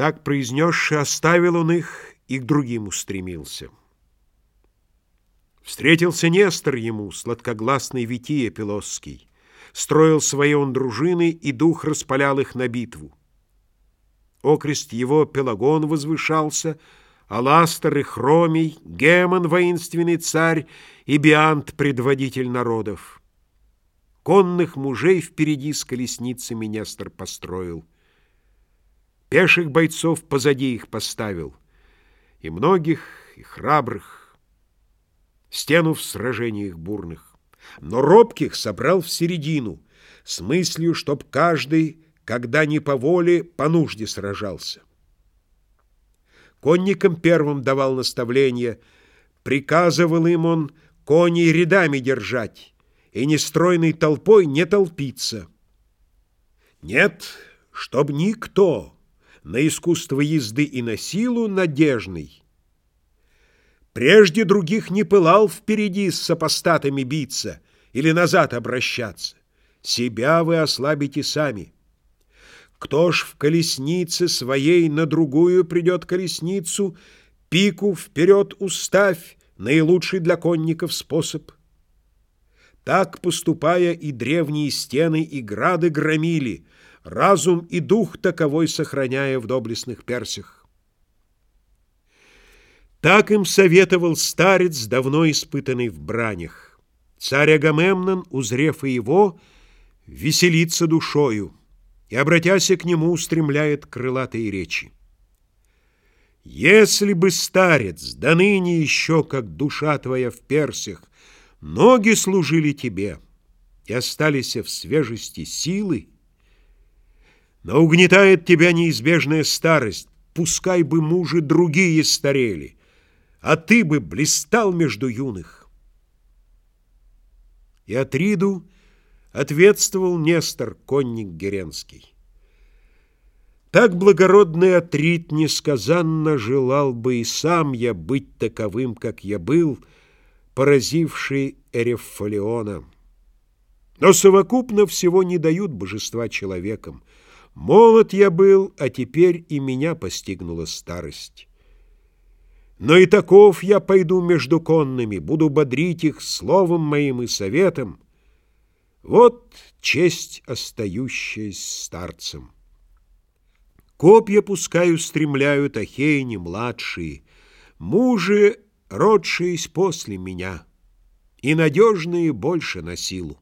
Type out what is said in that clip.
Так произнесши, оставил он их и к другим устремился. Встретился Нестор ему, сладкогласный Вития Пилосский. Строил свои он дружины, и дух распалял их на битву. Окрест его Пелагон возвышался, Аластер и Хромий, Гемон, воинственный царь, и Биант, предводитель народов. Конных мужей впереди с колесницами Нестор построил — Пеших бойцов позади их поставил, И многих, и храбрых, Стену в сражениях бурных. Но робких собрал в середину, С мыслью, чтоб каждый, когда не по воле, По нужде сражался. Конникам первым давал наставление, Приказывал им он коней рядами держать И нестройной толпой не толпиться. Нет, чтоб никто на искусство езды и на силу надежный. Прежде других не пылал впереди с сопостатами биться или назад обращаться. Себя вы ослабите сами. Кто ж в колеснице своей на другую придет колесницу, пику вперед уставь, наилучший для конников способ. Так, поступая, и древние стены и грады громили — разум и дух таковой сохраняя в доблестных персях. Так им советовал старец, давно испытанный в бранях. Царь Агамемнон, узрев и его, веселится душою и, обратясь к нему, устремляет крылатые речи. Если бы, старец, да ныне еще, как душа твоя в персях, ноги служили тебе и остались в свежести силы, но угнетает тебя неизбежная старость, Пускай бы мужи другие старели, А ты бы блистал между юных. И Атриду ответствовал Нестор, конник Геренский. Так благородный Атрид несказанно желал бы и сам я быть таковым, как я был, поразивший Эрефалиона. Но совокупно всего не дают божества человекам — Молод я был, а теперь и меня постигнула старость. Но и таков я пойду между конными, буду бодрить их словом моим и советом. Вот честь, остающаяся старцем. Копья пускай устремляют ахейни младшие, мужи, родшиеся после меня, и надежные больше на силу.